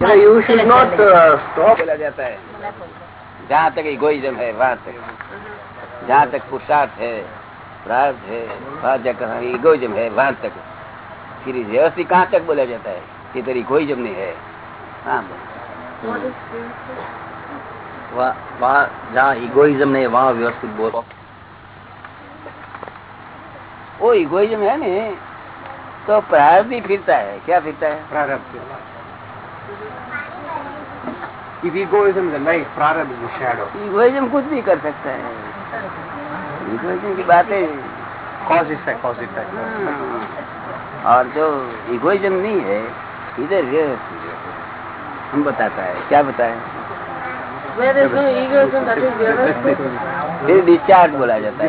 Uh, बोला जाता है। जहाँ तक इगोइज्म है वहाँ तक। जहाँ तक पुरुषार्थ है प्रार्थ है वहाँ तक इगोइज्म है वहाँ तक। फिर व्यवस्थित कहाँ तक बोला जाता है? ये तो इगोइज्म नहीं है। हाँ वहाँ वहाँ जहाँ इगोइज्म नहीं है वहाँ व्यवस्थित बोलो। वो इगोइज्म है नहीं तो प्रार्थ भी फिरता है। क्या फिरता है? Prarabdha. इगोइज्म कुछ भी कर सकता है। इगोइज्म की बातें हाँ। और जो इगोइज्म नहीं है इधर ये हम बताता है क्या बताए? फिर डिस्चार्ज बोला जाता है।